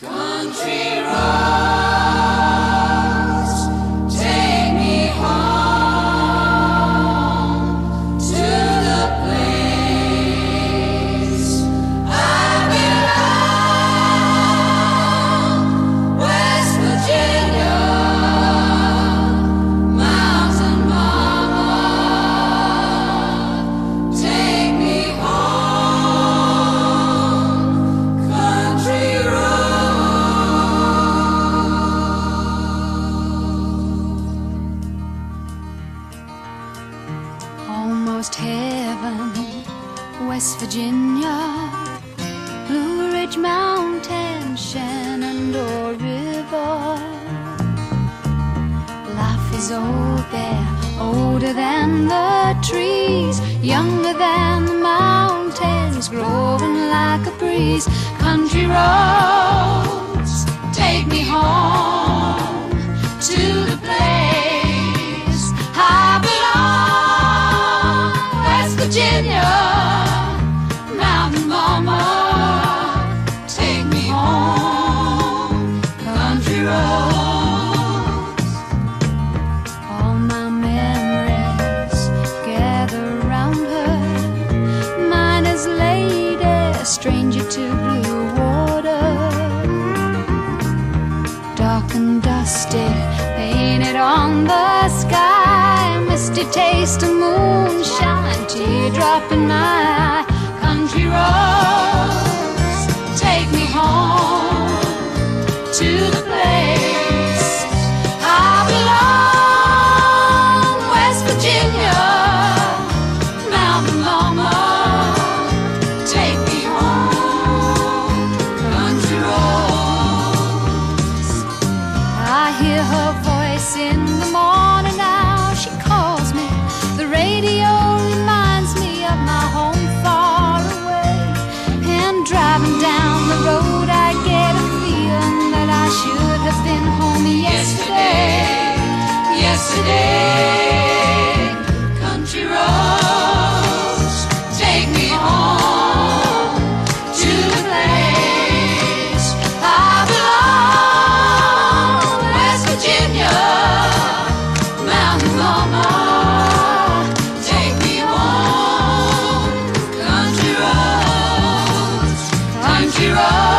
Country roads, Almost heaven, West Virginia, Blue Ridge Mountain, Shenandoah River. Life is old there, older than the trees, younger than the mountains, growing like a breeze. Country roads, take me home stranger to blue water. Dark and dusty, painted on the sky. Misty taste of moonshine, teardrop in my eye. Country roads, take me home to the Zero.